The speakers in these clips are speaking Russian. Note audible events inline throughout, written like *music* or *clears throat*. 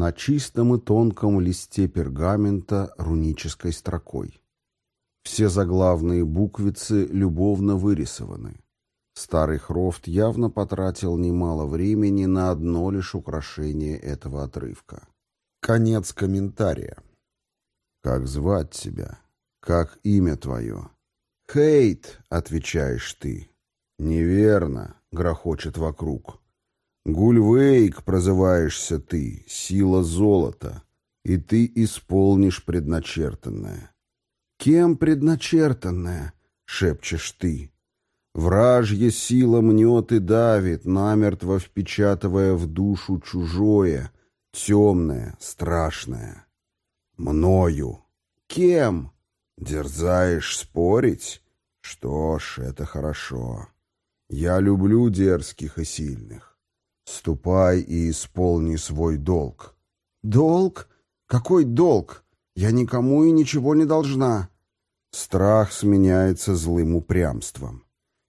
на чистом и тонком листе пергамента рунической строкой. Все заглавные буквицы любовно вырисованы. Старый Хрофт явно потратил немало времени на одно лишь украшение этого отрывка. Конец комментария. «Как звать тебя? Как имя твое?» «Хейт», — отвечаешь ты. «Неверно», — грохочет вокруг. «Гульвейк» прозываешься ты, сила золота, и ты исполнишь предначертанное. «Кем предначертанное?» — шепчешь ты. Вражья сила мнет и давит, намертво впечатывая в душу чужое, темное, страшное. Мною. Кем? Дерзаешь спорить? Что ж, это хорошо. Я люблю дерзких и сильных. Ступай и исполни свой долг. Долг? Какой долг? Я никому и ничего не должна. Страх сменяется злым упрямством.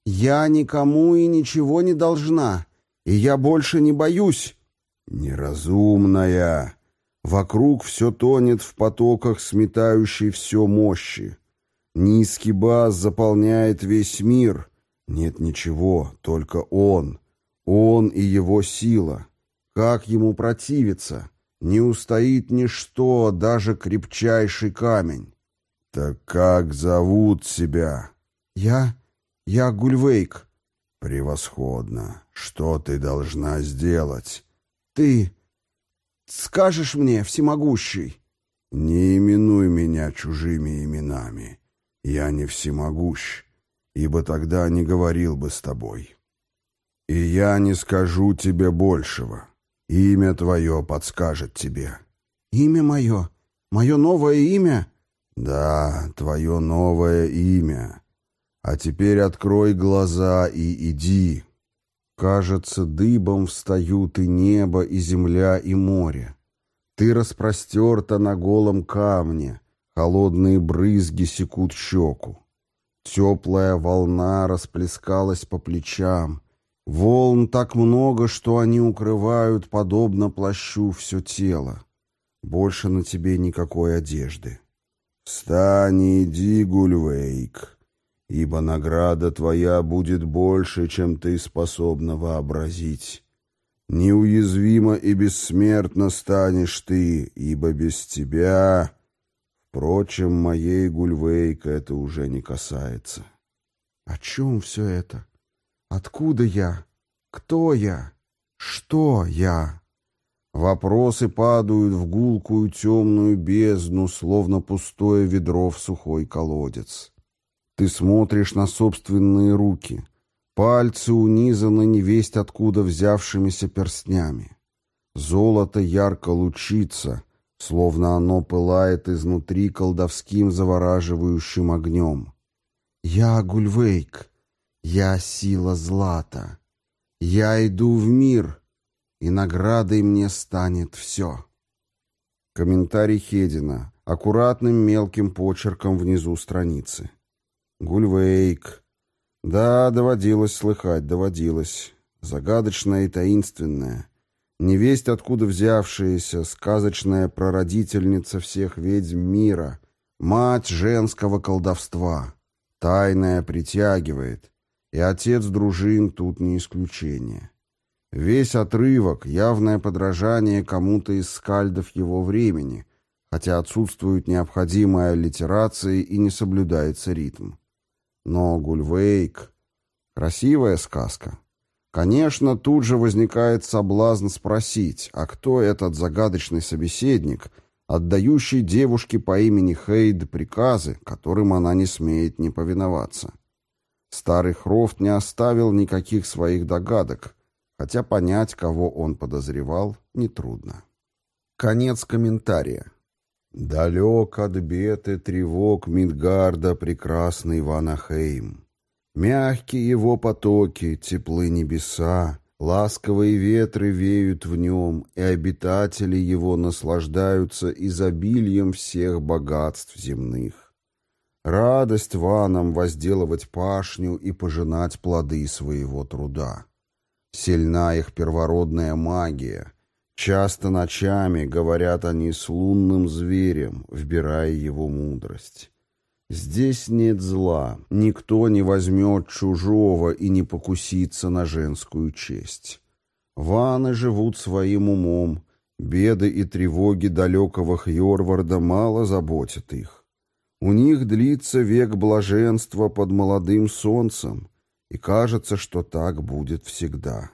Я никому и ничего не должна, и я больше не боюсь. Неразумная. Вокруг все тонет в потоках сметающей все мощи. Низкий бас заполняет весь мир. Нет ничего, только он. Он и его сила. Как ему противиться? Не устоит ничто, даже крепчайший камень. Так как зовут себя? Я «Я Гульвейк». «Превосходно. Что ты должна сделать?» «Ты скажешь мне, всемогущий?» «Не именуй меня чужими именами. Я не всемогущ, ибо тогда не говорил бы с тобой. И я не скажу тебе большего. Имя твое подскажет тебе». «Имя мое? Мое новое имя?» «Да, твое новое имя. А теперь открой глаза и иди. Кажется, дыбом встают и небо, и земля, и море. Ты распростерта на голом камне, холодные брызги секут щеку. Теплая волна расплескалась по плечам. Волн так много, что они укрывают, подобно плащу, все тело. Больше на тебе никакой одежды. Встань и иди, Гульвейк ибо награда твоя будет больше, чем ты способна вообразить. Неуязвимо и бессмертно станешь ты, ибо без тебя... Впрочем, моей Гульвейка это уже не касается. О чем все это? Откуда я? Кто я? Что я? Вопросы падают в гулкую темную бездну, словно пустое ведро в сухой колодец. Ты смотришь на собственные руки. Пальцы унизаны невесть откуда взявшимися перстнями. Золото ярко лучится, словно оно пылает изнутри колдовским завораживающим огнем. Я Гульвейк, я сила злата. Я иду в мир, и наградой мне станет все. Комментарий Хедина, аккуратным мелким почерком внизу страницы. Гульвейк. Да, доводилось слыхать, доводилось. Загадочная и таинственная. Невесть, откуда взявшаяся, сказочная прародительница всех ведьм мира. Мать женского колдовства. Тайная притягивает. И отец дружин тут не исключение. Весь отрывок — явное подражание кому-то из скальдов его времени, хотя отсутствует необходимая аллитерация и не соблюдается ритм. Но Гульвейк — красивая сказка. Конечно, тут же возникает соблазн спросить, а кто этот загадочный собеседник, отдающий девушке по имени Хейд приказы, которым она не смеет не повиноваться. Старый Хрофт не оставил никаких своих догадок, хотя понять, кого он подозревал, нетрудно. Конец комментария. Далек от бед и тревог Мидгарда прекрасный Ванахейм. Мягкие его потоки, теплы небеса, ласковые ветры веют в нем, и обитатели его наслаждаются изобилием всех богатств земных. Радость ванам возделывать пашню и пожинать плоды своего труда. Сильна их первородная магия — Часто ночами говорят они с лунным зверем, вбирая его мудрость. Здесь нет зла, никто не возьмет чужого и не покусится на женскую честь. Ваны живут своим умом, беды и тревоги далекого Хьорварда мало заботят их. У них длится век блаженства под молодым солнцем, и кажется, что так будет всегда.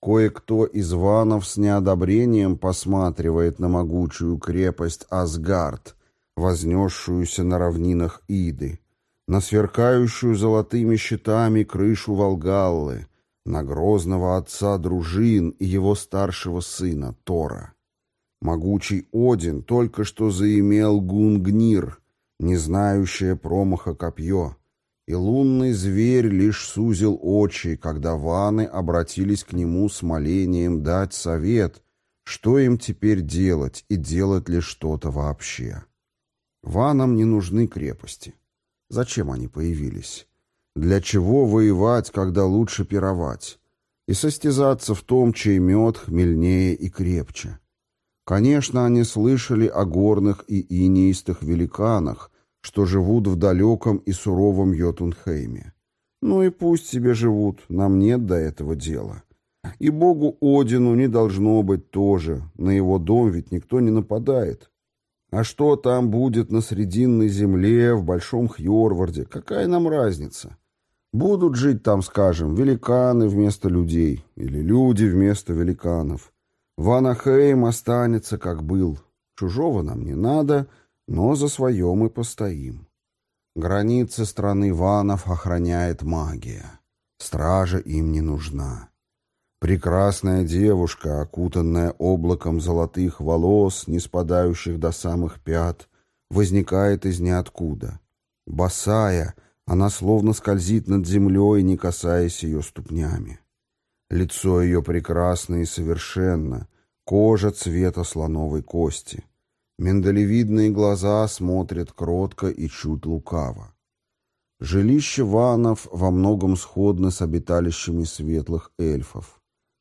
Кое-кто из ванов с неодобрением посматривает на могучую крепость Асгард, вознесшуюся на равнинах Иды, на сверкающую золотыми щитами крышу Волгаллы, на грозного отца дружин и его старшего сына Тора. Могучий Один только что заимел Гунгнир, не знающее промаха копье, и лунный зверь лишь сузил очи, когда ваны обратились к нему с молением дать совет, что им теперь делать и делать ли что-то вообще. Ванам не нужны крепости. Зачем они появились? Для чего воевать, когда лучше пировать? И состязаться в том, чей мед хмельнее и крепче. Конечно, они слышали о горных и инеистых великанах, что живут в далеком и суровом Йотунхейме. Ну и пусть себе живут, нам нет до этого дела. И богу Одину не должно быть тоже, на его дом ведь никто не нападает. А что там будет на Срединной земле, в Большом Хьорварде, какая нам разница? Будут жить там, скажем, великаны вместо людей или люди вместо великанов. Ванахейм останется, как был. Чужого нам не надо, но за свое мы постоим. Границы страны ванов охраняет магия. Стража им не нужна. Прекрасная девушка, окутанная облаком золотых волос, не спадающих до самых пят, возникает из ниоткуда. Босая, она словно скользит над землей, не касаясь ее ступнями. Лицо ее прекрасно и совершенно, кожа цвета слоновой кости. Миндалевидные глаза смотрят кротко и чуть лукаво. Жилище ванов во многом сходно с обиталищами светлых эльфов.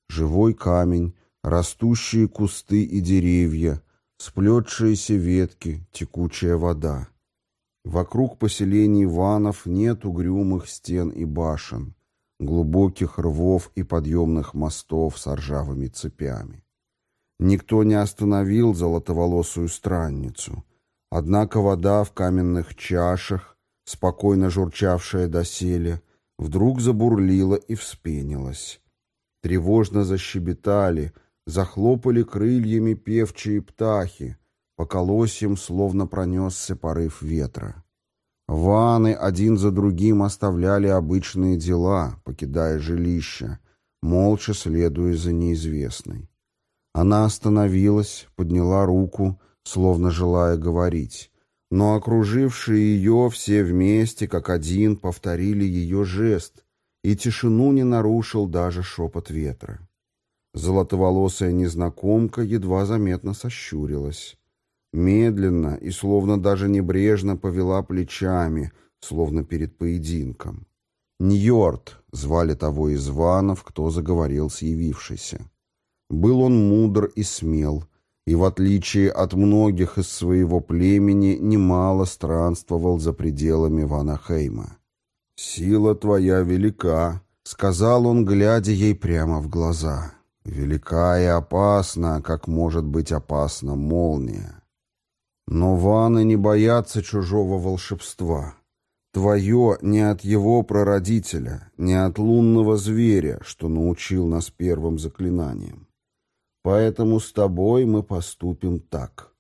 Живой камень, растущие кусты и деревья, сплетшиеся ветки, текучая вода. Вокруг поселений ванов нет угрюмых стен и башен, глубоких рвов и подъемных мостов с ржавыми цепями. Никто не остановил золотоволосую странницу, однако вода в каменных чашах, спокойно журчавшая доселе, вдруг забурлила и вспенилась. Тревожно защебетали, захлопали крыльями певчие птахи, по колосьям словно пронесся порыв ветра. Ваны один за другим оставляли обычные дела, покидая жилище, молча следуя за неизвестной. Она остановилась, подняла руку, словно желая говорить, но окружившие ее все вместе, как один, повторили ее жест, и тишину не нарушил даже шепот ветра. Золотоволосая незнакомка едва заметно сощурилась. Медленно и словно даже небрежно повела плечами, словно перед поединком. Ньорд звали того из ванов, кто заговорил с явившейся. Был он мудр и смел, и, в отличие от многих из своего племени, немало странствовал за пределами Ванахейма. «Сила твоя велика», — сказал он, глядя ей прямо в глаза. «Велика и опасна, как может быть опасна молния. Но ваны не боятся чужого волшебства. Твое не от его прародителя, не от лунного зверя, что научил нас первым заклинанием. Поэтому с тобой мы поступим так».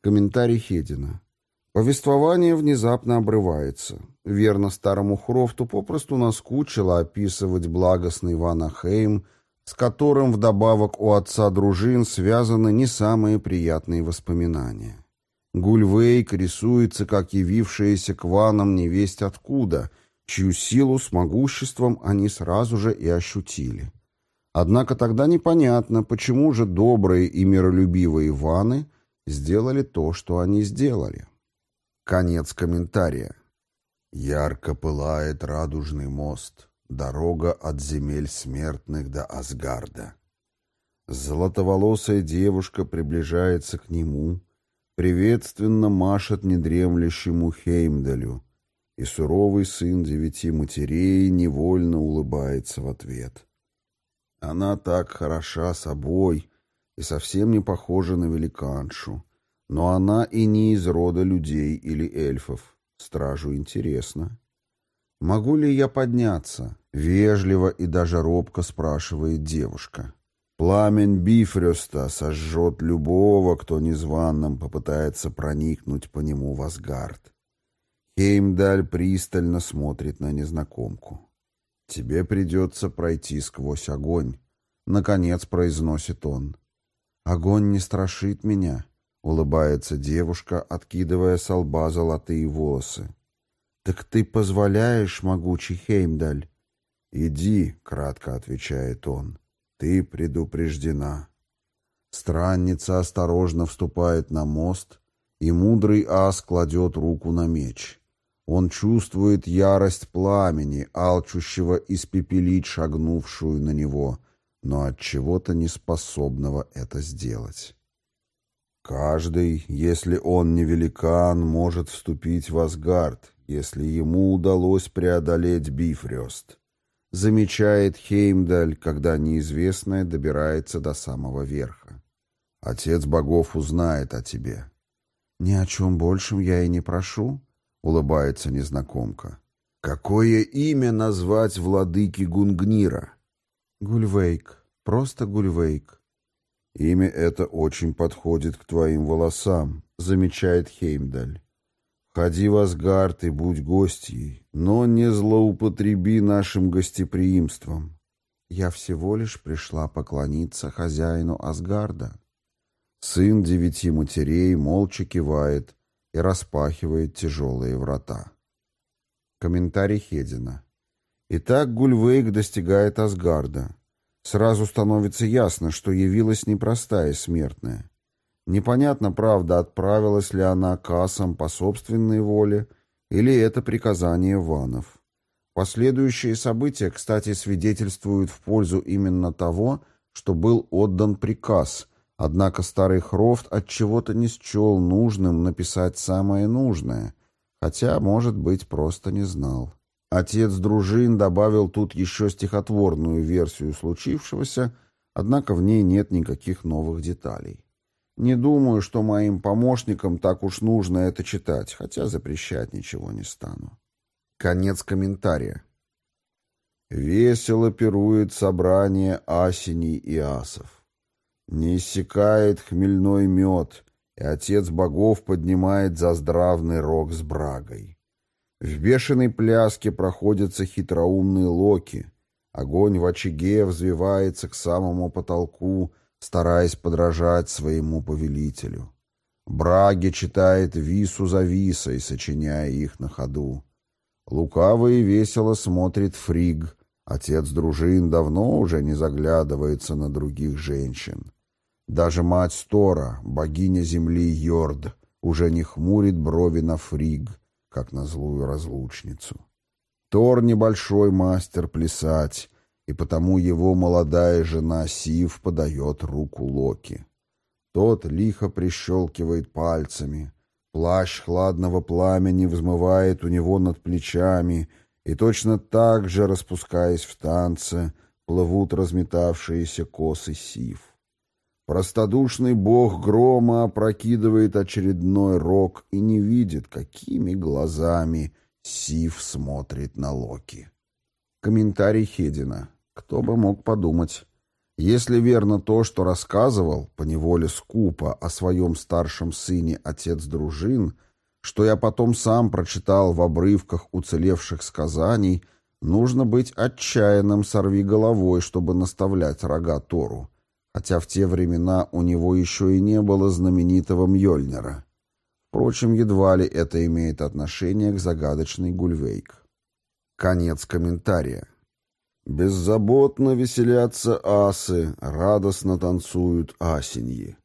Комментарий Хедина. Повествование внезапно обрывается. Верно старому Хрофту попросту наскучило описывать благостный Ванахейм, с которым вдобавок у отца дружин связаны не самые приятные воспоминания. Гульвейк рисуется как явившаяся к ванам невесть откуда, чью силу с могуществом они сразу же и ощутили. Однако тогда непонятно, почему же добрые и миролюбивые ваны сделали то, что они сделали. Конец комментария. Ярко пылает радужный мост, дорога от земель смертных до Асгарда. Золотоволосая девушка приближается к нему, приветственно машет недремлющему Хеймдалю, и суровый сын девяти матерей невольно улыбается в ответ. Она так хороша собой и совсем не похожа на великаншу, но она и не из рода людей или эльфов. Стражу интересно. «Могу ли я подняться?» — вежливо и даже робко спрашивает девушка. Пламень Бифрёста сожжет любого, кто незваным попытается проникнуть по нему в Асгард. Хеймдаль пристально смотрит на незнакомку. «Тебе придется пройти сквозь огонь», — наконец произносит он. «Огонь не страшит меня», — улыбается девушка, откидывая с лба золотые волосы. «Так ты позволяешь, могучий Хеймдаль?» «Иди», — кратко отвечает он. Ты предупреждена. Странница осторожно вступает на мост, и мудрый ас кладет руку на меч. Он чувствует ярость пламени, алчущего испепелить шагнувшую на него, но от чего-то не способного это сделать. Каждый, если он не великан, может вступить в Асгард, если ему удалось преодолеть Бифрёст замечает Хеймдаль, когда неизвестное добирается до самого верха. Отец богов узнает о тебе. «Ни о чем большем я и не прошу», — улыбается незнакомка. «Какое имя назвать владыки Гунгнира?» «Гульвейк. Просто Гульвейк». «Имя это очень подходит к твоим волосам», — замечает Хеймдаль. Ходи в Асгард и будь гостьей, но не злоупотреби нашим гостеприимством. Я всего лишь пришла поклониться хозяину Асгарда. Сын девяти матерей молча кивает и распахивает тяжелые врата. Комментарий Хедина. Итак, Гульвейк достигает Асгарда. Сразу становится ясно, что явилась непростая смертная. Непонятно, правда, отправилась ли она к асам по собственной воле, или это приказание ванов. Последующие события, кстати, свидетельствуют в пользу именно того, что был отдан приказ, однако старый Хрофт от чего-то не счел нужным написать самое нужное, хотя, может быть, просто не знал. Отец дружин добавил тут еще стихотворную версию случившегося, однако в ней нет никаких новых деталей. Не думаю, что моим помощникам так уж нужно это читать, хотя запрещать ничего не стану. Конец комментария. Весело пирует собрание асеней и асов. Не иссякает хмельной мед, и отец богов поднимает заздравный рог с брагой. В бешеной пляске проходятся хитроумные локи. Огонь в очаге взвивается к самому потолку — стараясь подражать своему повелителю. Браги читает вису за висой, сочиняя их на ходу. Лукаво и весело смотрит Фриг. Отец дружин давно уже не заглядывается на других женщин. Даже мать Стора, богиня земли Йорд, уже не хмурит брови на Фриг, как на злую разлучницу. Тор небольшой мастер плясать, и потому его молодая жена Сив подает руку Локи. Тот лихо прищелкивает пальцами, плащ хладного пламени взмывает у него над плечами, и точно так же, распускаясь в танце, плывут разметавшиеся косы Сив. Простодушный бог грома опрокидывает очередной рог и не видит, какими глазами Сив смотрит на Локи. Комментарий Хедина. Кто бы мог подумать. Если верно то, что рассказывал, поневоле скупо, о своем старшем сыне отец дружин, что я потом сам прочитал в обрывках уцелевших сказаний, нужно быть отчаянным сорви головой, чтобы наставлять рога Тору, хотя в те времена у него еще и не было знаменитого Мьёльнира. Впрочем, едва ли это имеет отношение к загадочной Гульвейк. Конец комментария. Беззаботно веселятся асы, радостно танцуют асеньи.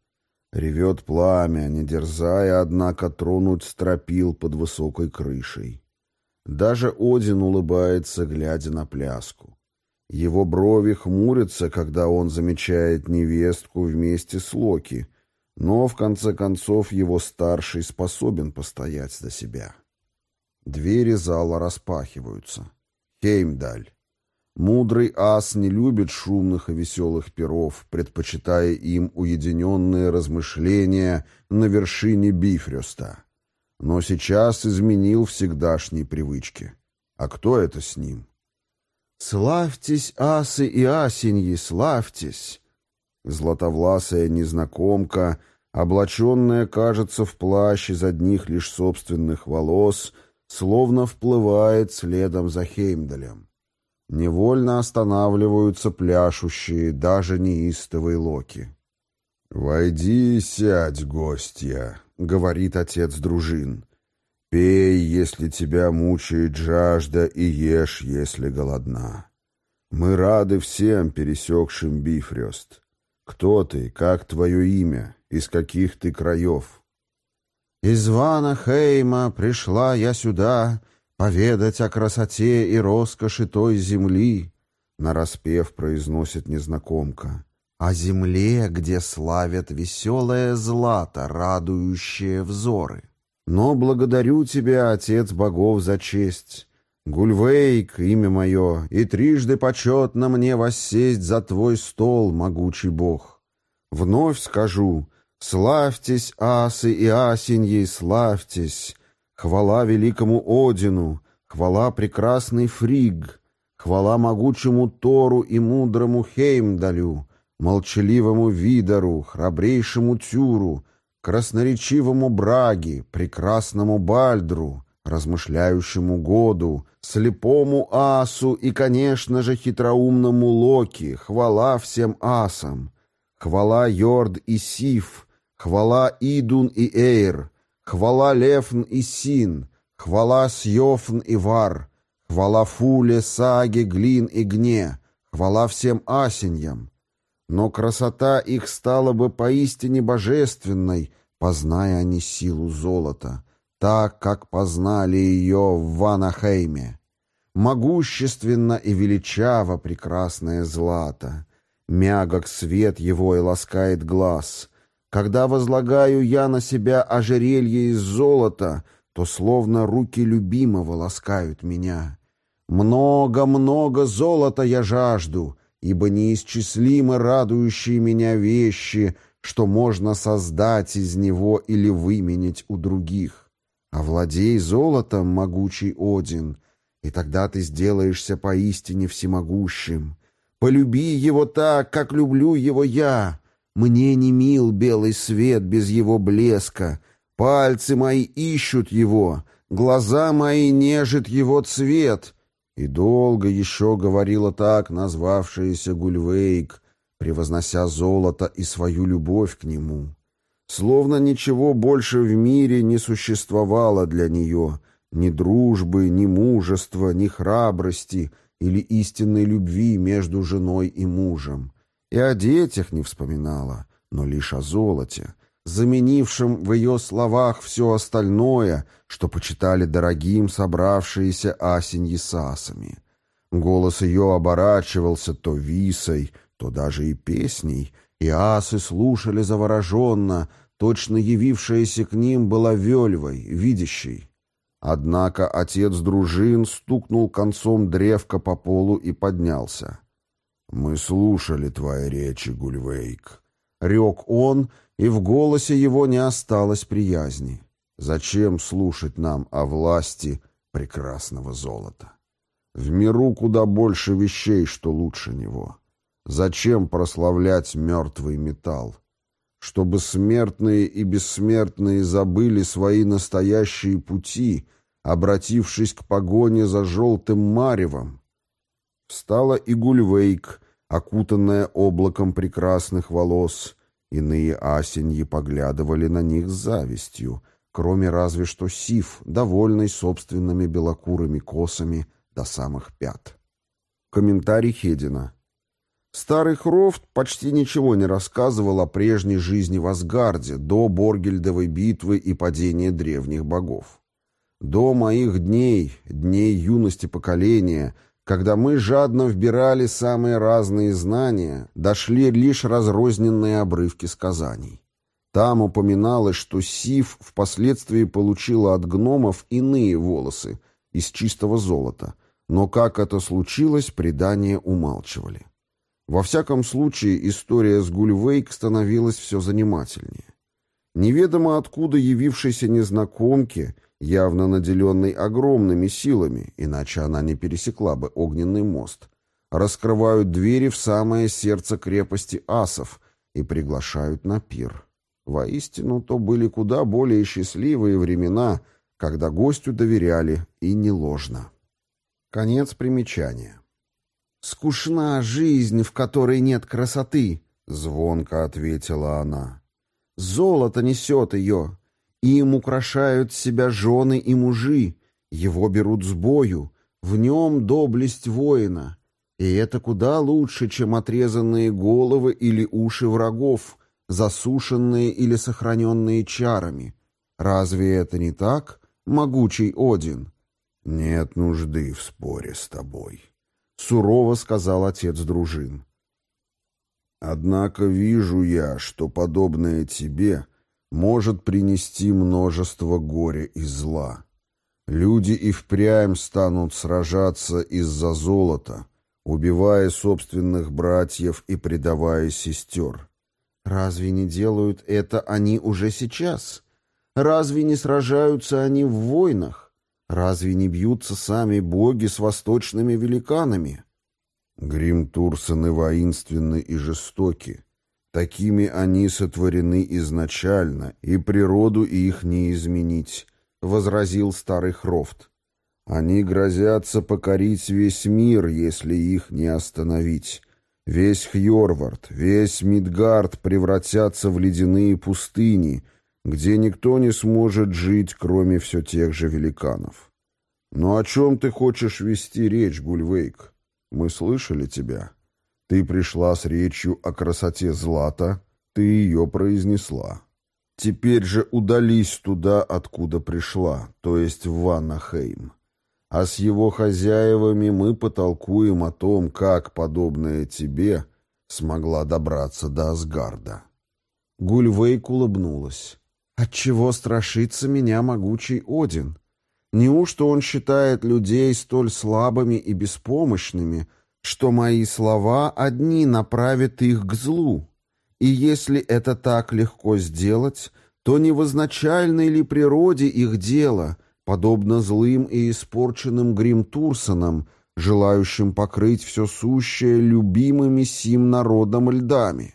Ревет пламя, не дерзая, однако, тронуть стропил под высокой крышей. Даже Один улыбается, глядя на пляску. Его брови хмурятся, когда он замечает невестку вместе с Локи, но в конце концов его старший способен постоять за себя. Двери зала распахиваются. Хеймдаль. Мудрый ас не любит шумных и веселых перов, предпочитая им уединенные размышления на вершине Бифрёста. Но сейчас изменил всегдашние привычки. А кто это с ним? «Славьтесь, асы и асеньи, славьтесь!» Златовласая незнакомка, облаченная, кажется, в плащ из одних лишь собственных волос, словно вплывает следом за Хеймдалем. Невольно останавливаются пляшущие, даже неистовые локи. «Войди и сядь, гостья», — говорит отец дружин. Пей, если тебя мучает жажда, и ешь, если голодна. Мы рады всем, пересекшим Бифрёст. Кто ты, как твое имя, из каких ты краев? Из Вана Хейма пришла я сюда поведать о красоте и роскоши той земли, нараспев произносит незнакомка. О земле, где славят веселое злато, радующее взоры. Но благодарю тебя, Отец богов, за честь. Гульвейк, имя мое, и трижды почетно мне воссесть за твой стол, могучий бог. Вновь скажу, славьтесь, асы и асеньи, славьтесь. Хвала великому Одину, хвала прекрасный Фриг, хвала могучему Тору и мудрому Хеймдалю, молчаливому Видору, храбрейшему Тюру, красноречивому Браги, прекрасному Бальдру, размышляющему Году, слепому Асу и, конечно же, хитроумному Локи, хвала всем асам, хвала Йорд и Сиф, хвала Идун и Эйр, хвала Лефн и Син, хвала Сьофн и Вар, хвала Фуле, Саге, Глин и Гне, хвала всем асеньям, но красота их стала бы поистине божественной, позная они силу золота, так, как познали ее в Ванахейме. Могущественно и величаво прекрасное злато, мягок свет его и ласкает глаз. Когда возлагаю я на себя ожерелье из золота, то словно руки любимого ласкают меня. Много-много золота я жажду, ибо неисчислимы радующие меня вещи, что можно создать из него или выменить у других. Овладей золотом, могучий Один, и тогда ты сделаешься поистине всемогущим. Полюби его так, как люблю его я. Мне не мил белый свет без его блеска. Пальцы мои ищут его, глаза мои нежит его цвет — и долго еще говорила так назвавшаяся Гульвейк, превознося золото и свою любовь к нему. Словно ничего больше в мире не существовало для нее, ни дружбы, ни мужества, ни храбрости или истинной любви между женой и мужем. И о детях не вспоминала, но лишь о золоте, заменившим в ее словах все остальное, что почитали дорогим собравшиеся асеньи сасами. Голос ее оборачивался то висой, то даже и песней, и асы слушали завороженно, точно явившаяся к ним была вельвой, видящей. Однако отец дружин стукнул концом древка по полу и поднялся. «Мы слушали твои речи, Гульвейк», — рек он, — и в голосе его не осталось приязни. Зачем слушать нам о власти прекрасного золота? В миру куда больше вещей, что лучше него. Зачем прославлять мертвый металл? Чтобы смертные и бессмертные забыли свои настоящие пути, обратившись к погоне за желтым маревом. Встала и Гульвейк, окутанная облаком прекрасных волос, Иные асеньи поглядывали на них с завистью, кроме разве что Сив, довольный собственными белокурыми косами до самых пят. Комментарий Хедина. Старый Хрофт почти ничего не рассказывал о прежней жизни в Асгарде до Боргельдовой битвы и падения древних богов. До моих дней, дней юности поколения, когда мы жадно вбирали самые разные знания, дошли лишь разрозненные обрывки сказаний. Там упоминалось, что Сив впоследствии получила от гномов иные волосы из чистого золота, но как это случилось, предания умалчивали. Во всяком случае, история с Гульвейк становилась все занимательнее. Неведомо откуда явившейся незнакомке, явно наделенной огромными силами, иначе она не пересекла бы огненный мост, раскрывают двери в самое сердце крепости асов и приглашают на пир. Воистину, то были куда более счастливые времена, когда гостю доверяли, и не ложно. Конец примечания. «Скучна жизнь, в которой нет красоты», — звонко ответила она. «Золото несет ее, им украшают себя жены и мужи, его берут с бою, в нем доблесть воина, и это куда лучше, чем отрезанные головы или уши врагов, засушенные или сохраненные чарами. Разве это не так, могучий Один?» «Нет нужды в споре с тобой», сурово сказал отец дружин. Однако вижу я, что подобное тебе может принести множество горя и зла. Люди и впрямь станут сражаться из-за золота, убивая собственных братьев и предавая сестер. Разве не делают это они уже сейчас? Разве не сражаются они в войнах? Разве не бьются сами боги с восточными великанами? Гримтурсоны воинственны и жестоки. Такими они сотворены изначально, и природу их не изменить, — возразил старый Хрофт. Они грозятся покорить весь мир, если их не остановить. Весь Хьорвард, весь Мидгард превратятся в ледяные пустыни — где никто не сможет жить, кроме все тех же великанов. Но о чем ты хочешь вести речь, Гульвейк? Мы слышали тебя. Ты пришла с речью о красоте злата, ты ее произнесла. Теперь же удались туда, откуда пришла, то есть в Ваннахейм. А с его хозяевами мы потолкуем о том, как подобное тебе смогла добраться до Асгарда. Гульвейк улыбнулась. Отчего страшится меня могучий Один? Неужто он считает людей столь слабыми и беспомощными, что мои слова одни направят их к злу? И если это так легко сделать, то не в изначальной ли природе их дело, подобно злым и испорченным Гримтурсонам, желающим покрыть все сущее любимыми сим народом льдами?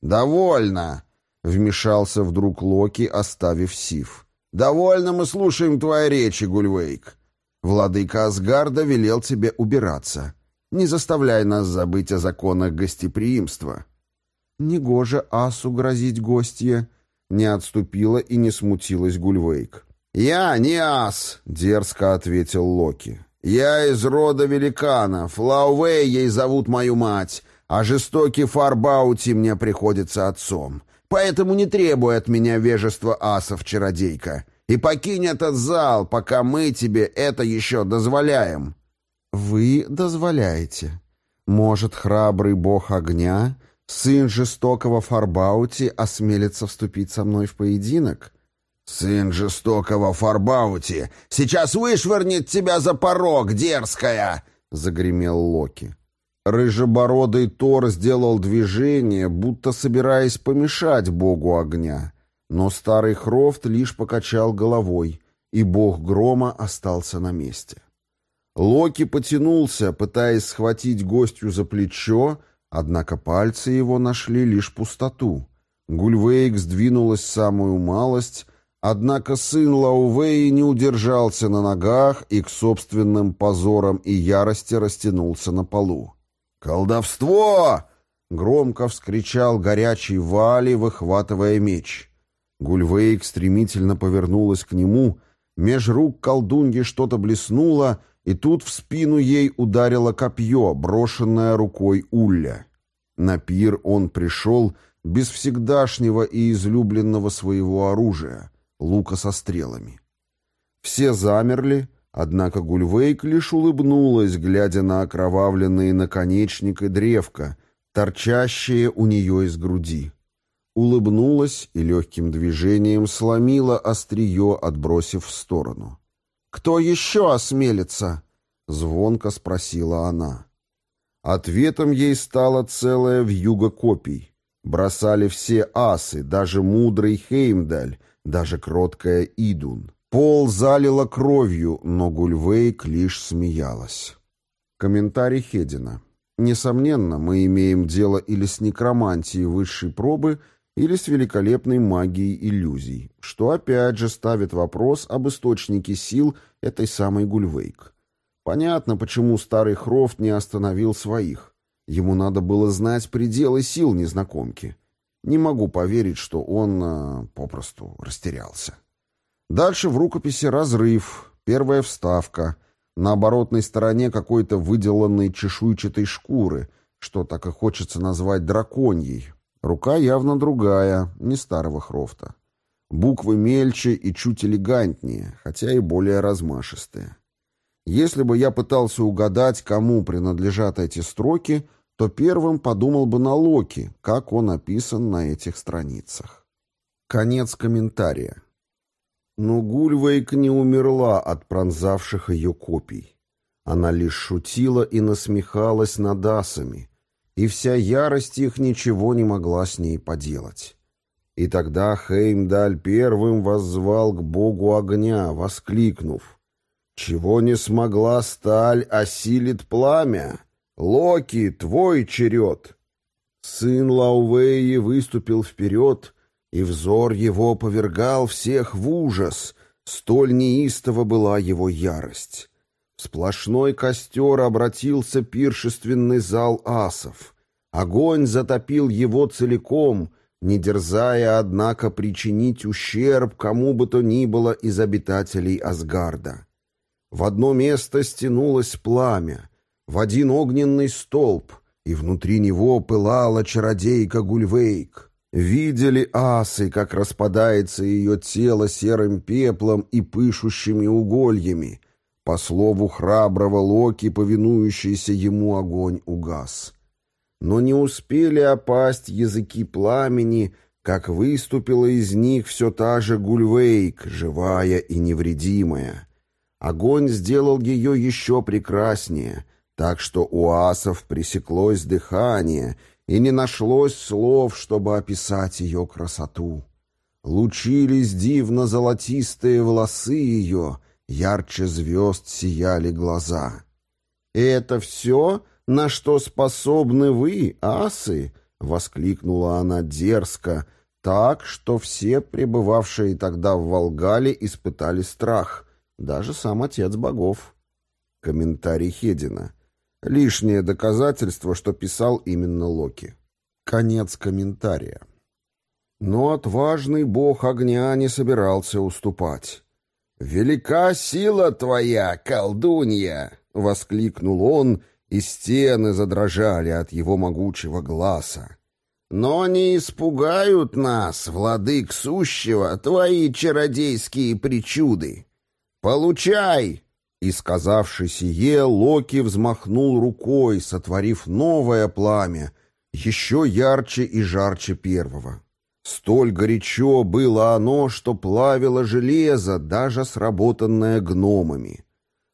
«Довольно!» Вмешался вдруг Локи, оставив Сив. «Довольно мы слушаем твои речи, Гульвейк. Владыка Асгарда велел тебе убираться. Не заставляй нас забыть о законах гостеприимства». «Негоже асу грозить гостье», — не отступила и не смутилась Гульвейк. «Я не ас», — дерзко ответил Локи. «Я из рода великанов. Лаувей ей зовут мою мать, а жестокий Фарбаути мне приходится отцом. Поэтому не требуй от меня вежества асов, чародейка, и покинь этот зал, пока мы тебе это еще дозволяем». «Вы дозволяете. Может, храбрый бог огня, сын жестокого Фарбаути, осмелится вступить со мной в поединок?» «Сын жестокого Фарбаути сейчас вышвырнет тебя за порог, дерзкая!» — загремел Локи. Рыжебородый Тор сделал движение, будто собираясь помешать богу огня, но старый Хрофт лишь покачал головой, и бог грома остался на месте. Локи потянулся, пытаясь схватить гостью за плечо, однако пальцы его нашли лишь пустоту. Гульвейк сдвинулась самую малость, однако сын Лаувеи не удержался на ногах и к собственным позорам и ярости растянулся на полу. «Колдовство!» — громко вскричал горячий Вали, выхватывая меч. Гульвейк стремительно повернулась к нему, меж рук колдуньи что-то блеснуло, и тут в спину ей ударило копье, брошенное рукой Улля. На пир он пришел без всегдашнего и излюбленного своего оружия — лука со стрелами. Все замерли, Однако Гульвейк лишь улыбнулась, глядя на окровавленные наконечник и древко, торчащие у нее из груди. Улыбнулась и легким движением сломила острие, отбросив в сторону. «Кто еще осмелится?» — звонко спросила она. Ответом ей стала целая вьюга копий. Бросали все асы, даже мудрый Хеймдаль, даже кроткая Идун. Пол залило кровью, но Гульвейк лишь смеялась. Комментарий Хедина. Несомненно, мы имеем дело или с некромантией высшей пробы, или с великолепной магией иллюзий, что опять же ставит вопрос об источнике сил этой самой Гульвейк. Понятно, почему старый Хрофт не остановил своих. Ему надо было знать пределы сил незнакомки. Не могу поверить, что он э, попросту растерялся. Дальше в рукописи разрыв, первая вставка, на оборотной стороне какой-то выделанной чешуйчатой шкуры, что так и хочется назвать драконьей. Рука явно другая, не старого Хрофта. Буквы мельче и чуть элегантнее, хотя и более размашистые. Если бы я пытался угадать, кому принадлежат эти строки, то первым подумал бы на Локи, как он описан на этих страницах. Конец комментария. Но Гульвейк не умерла от пронзавших ее копий. Она лишь шутила и насмехалась над асами, и вся ярость их ничего не могла с ней поделать. И тогда Хеймдаль первым воззвал к богу огня, воскликнув «Чего не смогла сталь, осилит пламя! Локи, твой черед!» Сын Лаувеи выступил вперед и взор его повергал всех в ужас, столь неистово была его ярость. В сплошной костер обратился пиршественный зал асов. Огонь затопил его целиком, не дерзая, однако, причинить ущерб кому бы то ни было из обитателей Асгарда. В одно место стянулось пламя, в один огненный столб, и внутри него пылала чародейка Гульвейк — Видели асы, как распадается ее тело серым пеплом и пышущими угольями. По слову храброго Локи, повинующийся ему огонь угас. Но не успели опасть языки пламени, как выступила из них все та же Гульвейк, живая и невредимая. Огонь сделал ее еще прекраснее, так что у асов пресеклось дыхание — и не нашлось слов, чтобы описать ее красоту. Лучились дивно-золотистые волосы ее, ярче звезд сияли глаза. «И это все, на что способны вы, асы?» — воскликнула она дерзко, так, что все пребывавшие тогда в Волгале испытали страх, даже сам отец богов. Комментарий Хедина — Лишнее доказательство, что писал именно Локи. Конец комментария. Но отважный бог огня не собирался уступать. «Велика сила твоя, колдунья!» — воскликнул он, и стены задрожали от его могучего глаза. «Но не испугают нас, владык сущего, твои чародейские причуды. Получай!» И, сказавши сие, Локи взмахнул рукой, сотворив новое пламя, еще ярче и жарче первого. Столь горячо было оно, что плавило железо, даже сработанное гномами.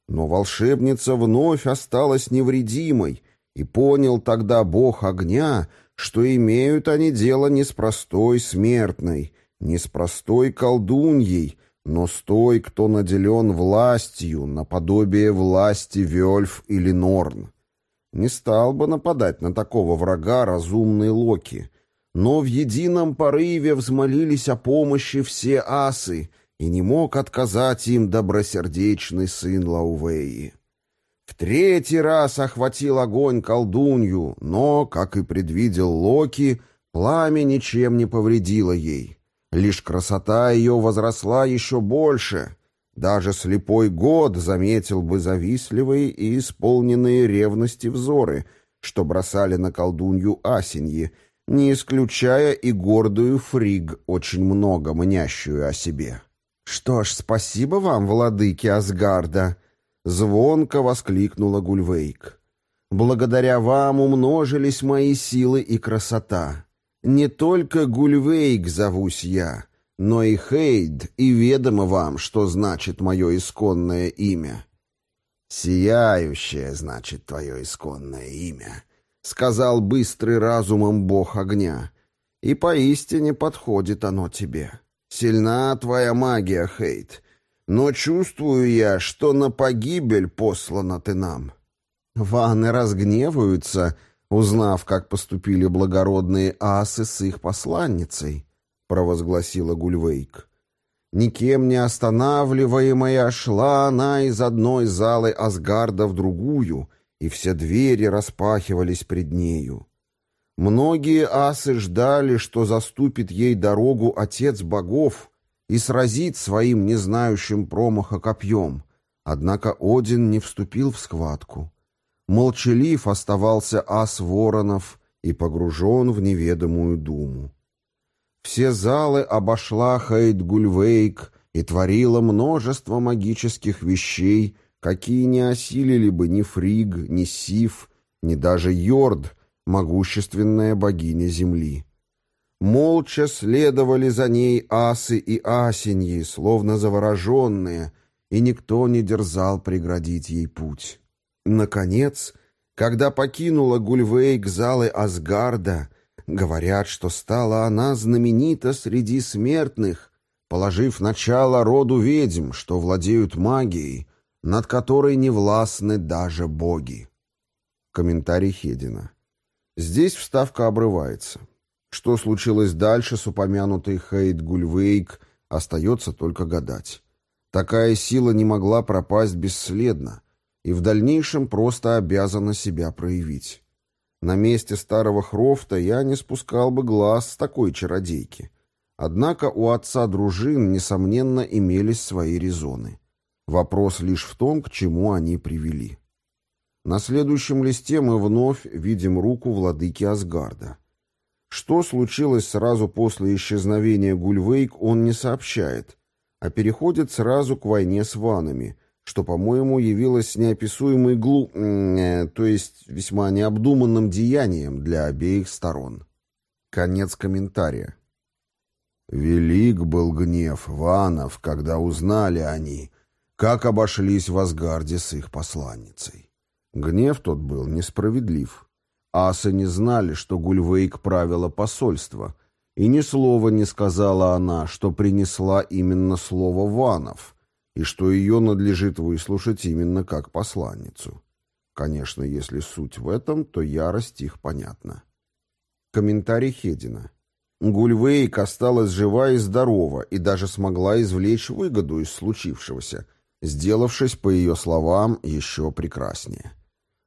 Но волшебница вновь осталась невредимой, и понял тогда бог огня, что имеют они дело не с простой смертной, не с простой колдуньей, но с той, кто наделен властью, наподобие власти Вельф или Норн. Не стал бы нападать на такого врага разумный Локи, но в едином порыве взмолились о помощи все асы, и не мог отказать им добросердечный сын Лаувеи. В третий раз охватил огонь колдунью, но, как и предвидел Локи, пламя ничем не повредило ей. Лишь красота ее возросла еще больше. Даже слепой год заметил бы завистливые и исполненные ревности взоры, что бросали на колдунью Асеньи, не исключая и гордую Фриг, очень много мнящую о себе. «Что ж, спасибо вам, владыки Асгарда!» Звонко воскликнула Гульвейк. «Благодаря вам умножились мои силы и красота. Не только Гульвейк зовусь я, но и Хейд, и ведомо вам, что значит мое исконное имя». «Сияющее, значит, твое исконное имя», — сказал быстрый разумом бог огня. «И поистине подходит оно тебе. Сильна твоя магия, Хейд, но чувствую я, что на погибель послана ты нам». Ваны разгневаются, узнав, как поступили благородные асы с их посланницей, — провозгласила Гульвейк. Никем не останавливаемая шла она из одной залы Асгарда в другую, и все двери распахивались пред нею. Многие асы ждали, что заступит ей дорогу Отец Богов и сразит своим незнающим промаха копьем, однако Один не вступил в схватку. Молчалив оставался ас воронов и погружен в неведомую думу. Все залы обошла Хейд Гульвейк и творила множество магических вещей, какие не осилили бы ни Фриг, ни Сиф, ни даже Йорд, могущественная богиня земли. Молча следовали за ней асы и асеньи, словно завороженные, и никто не дерзал преградить ей путь. Наконец, когда покинула Гульвейк залы Асгарда, Говорят, что стала она знаменита среди смертных, положив начало роду ведьм, что владеют магией, над которой не властны даже боги. Комментарий Хедина. Здесь вставка обрывается. Что случилось дальше с упомянутой Хейт Гульвейк, остается только гадать. Такая сила не могла пропасть бесследно и в дальнейшем просто обязана себя проявить. На месте старого Хрофта я не спускал бы глаз с такой чародейки. Однако у отца дружин, несомненно, имелись свои резоны. Вопрос лишь в том, к чему они привели. На следующем листе мы вновь видим руку владыки Асгарда. Что случилось сразу после исчезновения Гульвейк, он не сообщает, а переходит сразу к войне с ванами, что, по-моему, явилось неописуемой глу... Э, то есть весьма необдуманным деянием для обеих сторон. Конец комментария. Велик был гнев ванов, когда узнали они, как обошлись в Асгарде с их посланницей. Гнев тот был несправедлив. Асы не знали, что Гульвейк правила посольство, и ни слова не сказала она, что принесла именно слово ванов — и что ее надлежит выслушать именно как посланницу. Конечно, если суть в этом, то ярость их понятна. Комментарий Хедина. Гульвейк осталась жива и здорова и даже смогла извлечь выгоду из случившегося, сделавшись, по ее словам, еще прекраснее.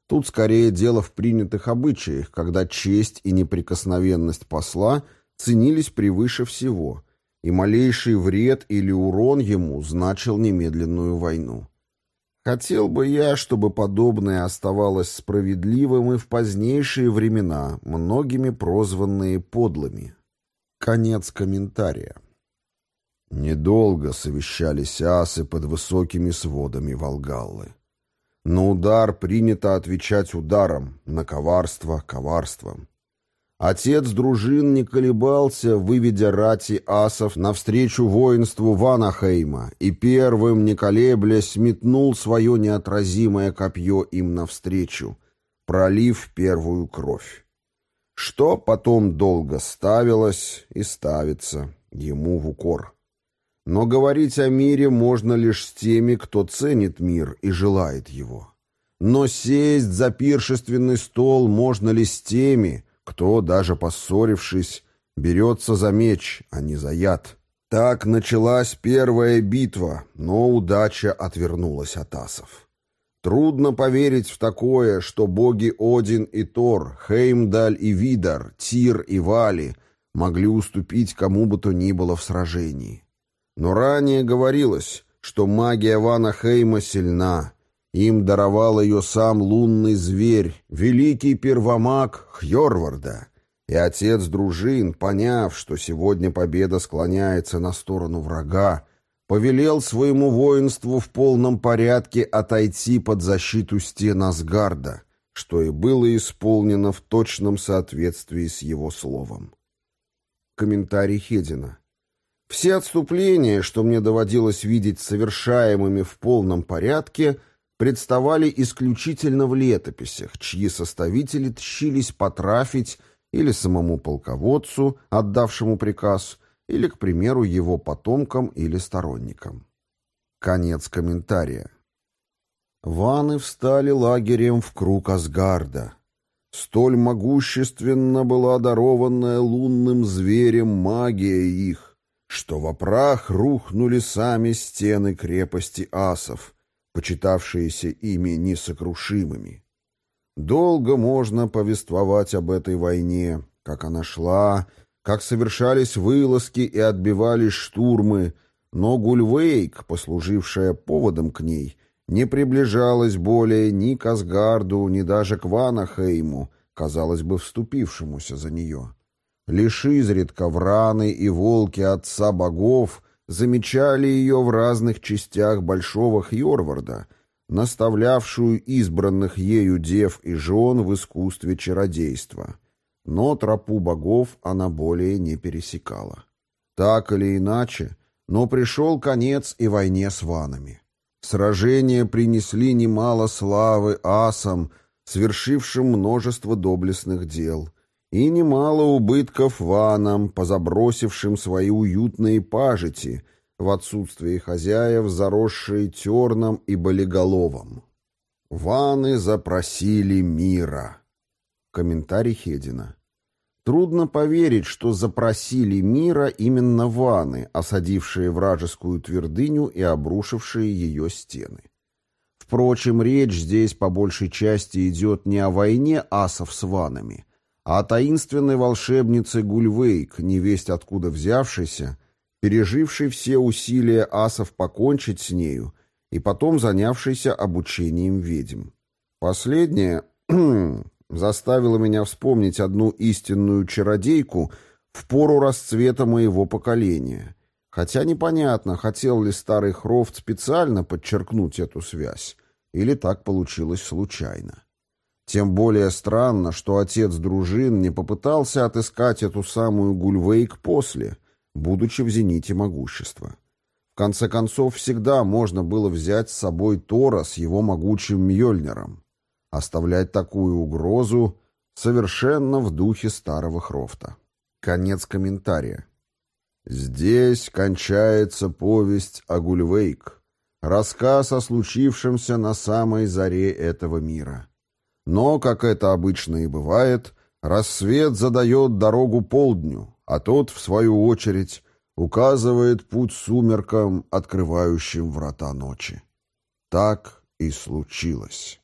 Тут скорее дело в принятых обычаях, когда честь и неприкосновенность посла ценились превыше всего – и малейший вред или урон ему значил немедленную войну. Хотел бы я, чтобы подобное оставалось справедливым и в позднейшие времена, многими прозванные подлыми. Конец комментария. Недолго совещались асы под высокими сводами Волгаллы. На удар принято отвечать ударом, на коварство — коварством. Отец дружин не колебался, выведя рати асов навстречу воинству Ванахейма, и первым, не колеблясь, метнул свое неотразимое копье им навстречу, пролив первую кровь. Что потом долго ставилось и ставится ему в укор. Но говорить о мире можно лишь с теми, кто ценит мир и желает его. Но сесть за пиршественный стол можно ли с теми, кто, даже поссорившись, берется за меч, а не за яд. Так началась первая битва, но удача отвернулась от асов. Трудно поверить в такое, что боги Один и Тор, Хеймдаль и Видар, Тир и Вали могли уступить кому бы то ни было в сражении. Но ранее говорилось, что магия Вана Хейма сильна, им даровал ее сам лунный зверь, великий первомаг Хьорварда. И отец дружин, поняв, что сегодня победа склоняется на сторону врага, повелел своему воинству в полном порядке отойти под защиту стен Асгарда, что и было исполнено в точном соответствии с его словом. Комментарий Хедина. Все отступления, что мне доводилось видеть совершаемыми в полном порядке, представали исключительно в летописях, чьи составители тщились потрафить или самому полководцу, отдавшему приказ, или, к примеру, его потомкам или сторонникам. Конец комментария. Ваны встали лагерем в круг Асгарда. Столь могущественно была дарованная лунным зверем магия их, что во прах рухнули сами стены крепости асов, почитавшиеся ими несокрушимыми. Долго можно повествовать об этой войне, как она шла, как совершались вылазки и отбивались штурмы, но Гульвейк, послужившая поводом к ней, не приближалась более ни к Асгарду, ни даже к Ванахейму, казалось бы, вступившемуся за нее. Лишь изредка враны и волки отца богов замечали ее в разных частях Большого Хьорварда, наставлявшую избранных ею дев и жен в искусстве чародейства. Но тропу богов она более не пересекала. Так или иначе, но пришел конец и войне с ванами. Сражения принесли немало славы асам, свершившим множество доблестных дел — и немало убытков ванам, позабросившим свои уютные пажити, в отсутствие хозяев, заросшие терном и болиголовом. Ваны запросили мира. Комментарий Хедина. Трудно поверить, что запросили мира именно ваны, осадившие вражескую твердыню и обрушившие ее стены. Впрочем, речь здесь по большей части идет не о войне асов с ванами, а таинственной волшебнице Гульвейк, невесть откуда взявшейся, пережившей все усилия асов покончить с нею и потом занявшейся обучением ведьм. Последнее *clears throat* заставило меня вспомнить одну истинную чародейку в пору расцвета моего поколения, хотя непонятно, хотел ли старый Хрофт специально подчеркнуть эту связь, или так получилось случайно. Тем более странно, что отец дружин не попытался отыскать эту самую Гульвейк после, будучи в зените могущества. В конце концов, всегда можно было взять с собой Тора с его могучим Мьёльниром. Оставлять такую угрозу совершенно в духе старого Хрофта. Конец комментария. Здесь кончается повесть о Гульвейк, рассказ о случившемся на самой заре этого мира. Но, как это обычно и бывает, рассвет задает дорогу полдню, а тот, в свою очередь, указывает путь сумеркам, открывающим врата ночи. Так и случилось.